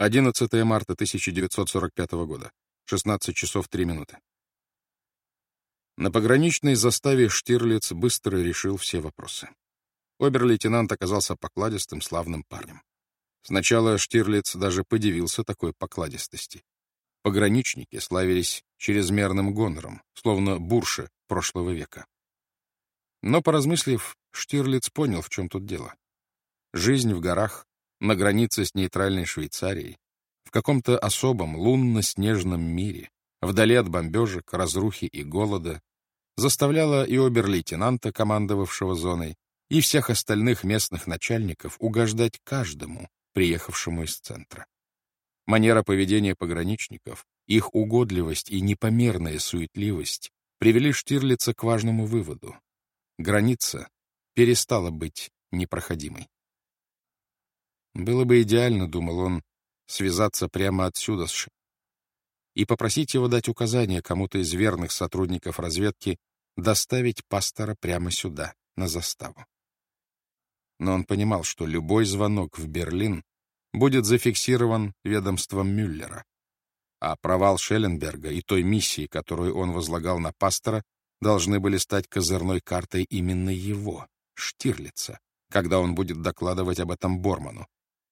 11 марта 1945 года. 16 часов 3 минуты. На пограничной заставе Штирлиц быстро решил все вопросы. Обер-лейтенант оказался покладистым, славным парнем. Сначала Штирлиц даже подивился такой покладистости. Пограничники славились чрезмерным гонором, словно бурши прошлого века. Но, поразмыслив, Штирлиц понял, в чем тут дело. Жизнь в горах, на границе с нейтральной Швейцарией, в каком-то особом лунно-снежном мире, вдали от бомбежек, разрухи и голода, заставляла и обер-лейтенанта, командовавшего зоной, и всех остальных местных начальников угождать каждому, приехавшему из центра. Манера поведения пограничников, их угодливость и непомерная суетливость привели Штирлица к важному выводу. Граница перестала быть непроходимой. Было бы идеально, думал он, связаться прямо отсюда с Ш... и попросить его дать указание кому-то из верных сотрудников разведки доставить пастора прямо сюда, на заставу. Но он понимал, что любой звонок в Берлин будет зафиксирован ведомством Мюллера, а провал Шелленберга и той миссии, которую он возлагал на пастора, должны были стать козырной картой именно его, Штирлица, когда он будет докладывать об этом Борману,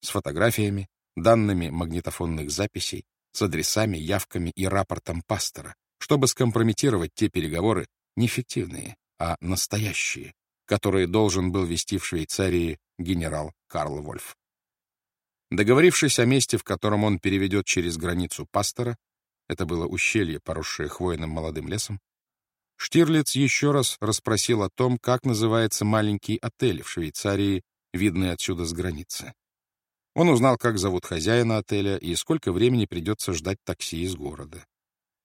с фотографиями, данными магнитофонных записей, с адресами, явками и рапортом пастора, чтобы скомпрометировать те переговоры, неэффективные, а настоящие, которые должен был вести в Швейцарии генерал Карл Вольф. Договорившись о месте, в котором он переведет через границу пастора, это было ущелье, поросшее хвойным молодым лесом, Штирлиц еще раз расспросил о том, как называется маленький отель в Швейцарии, видный отсюда с границы. Он узнал, как зовут хозяина отеля и сколько времени придется ждать такси из города.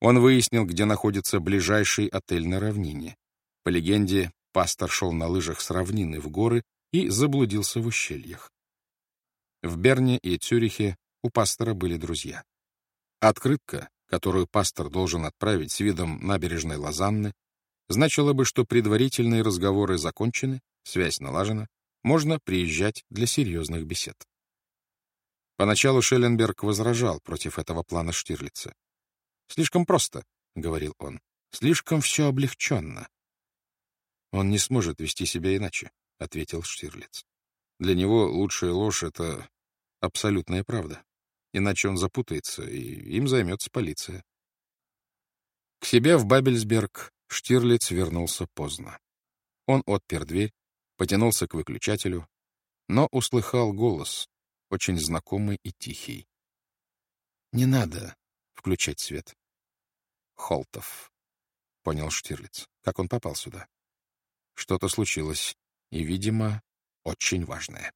Он выяснил, где находится ближайший отель на равнине. По легенде, пастор шел на лыжах с равнины в горы и заблудился в ущельях. В Берне и Цюрихе у пастора были друзья. Открытка, которую пастор должен отправить с видом набережной Лозанны, значила бы, что предварительные разговоры закончены, связь налажена, можно приезжать для серьезных бесед. Поначалу Шелленберг возражал против этого плана Штирлица. «Слишком просто», — говорил он, — «слишком все облегченно». «Он не сможет вести себя иначе», — ответил Штирлиц. «Для него лучшая ложь — это абсолютная правда. Иначе он запутается, и им займется полиция». К себе в Бабельсберг Штирлиц вернулся поздно. Он отпер дверь, потянулся к выключателю, но услыхал голос, очень знакомый и тихий. «Не надо включать свет». «Холтов», — понял Штирлиц. «Как он попал сюда?» «Что-то случилось, и, видимо, очень важное».